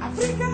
Africa.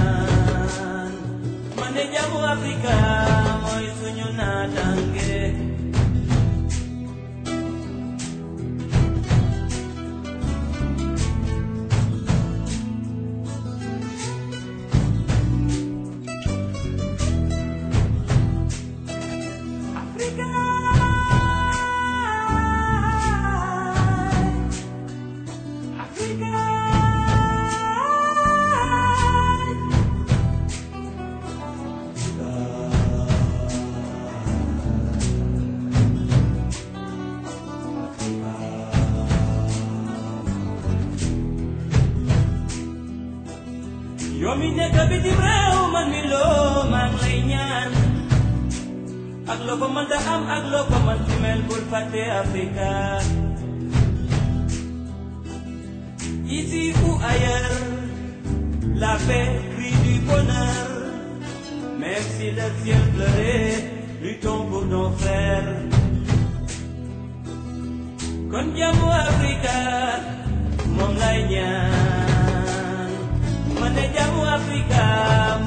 Africa, mo'y sunyo na lay ñaan ak loo ko mën ta am ak loo ko mën ci mel bul fàtte Africa ici ou ailleurs la paix crie du bonheur même si le ciel pleurait luttons pour nos frères. Kon jàmmu Africa moom lay man Africa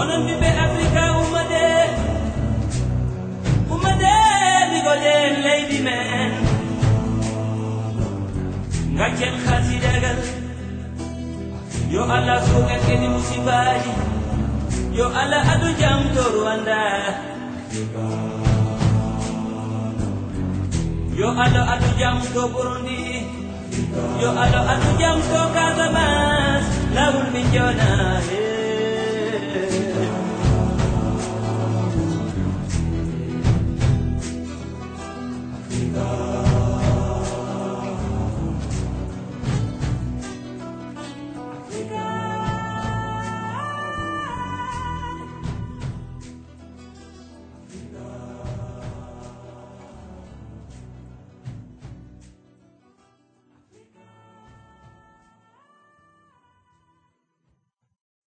onon ɓiɓɓe africa ummade ummade ɓigoɗen leydi men gaccen hasidagal yo allah suuken kedi musibaji yo allah adu jam to rwanda yo allah adu jam to burundi. Yo allah adu jam to casamas lawol min jona he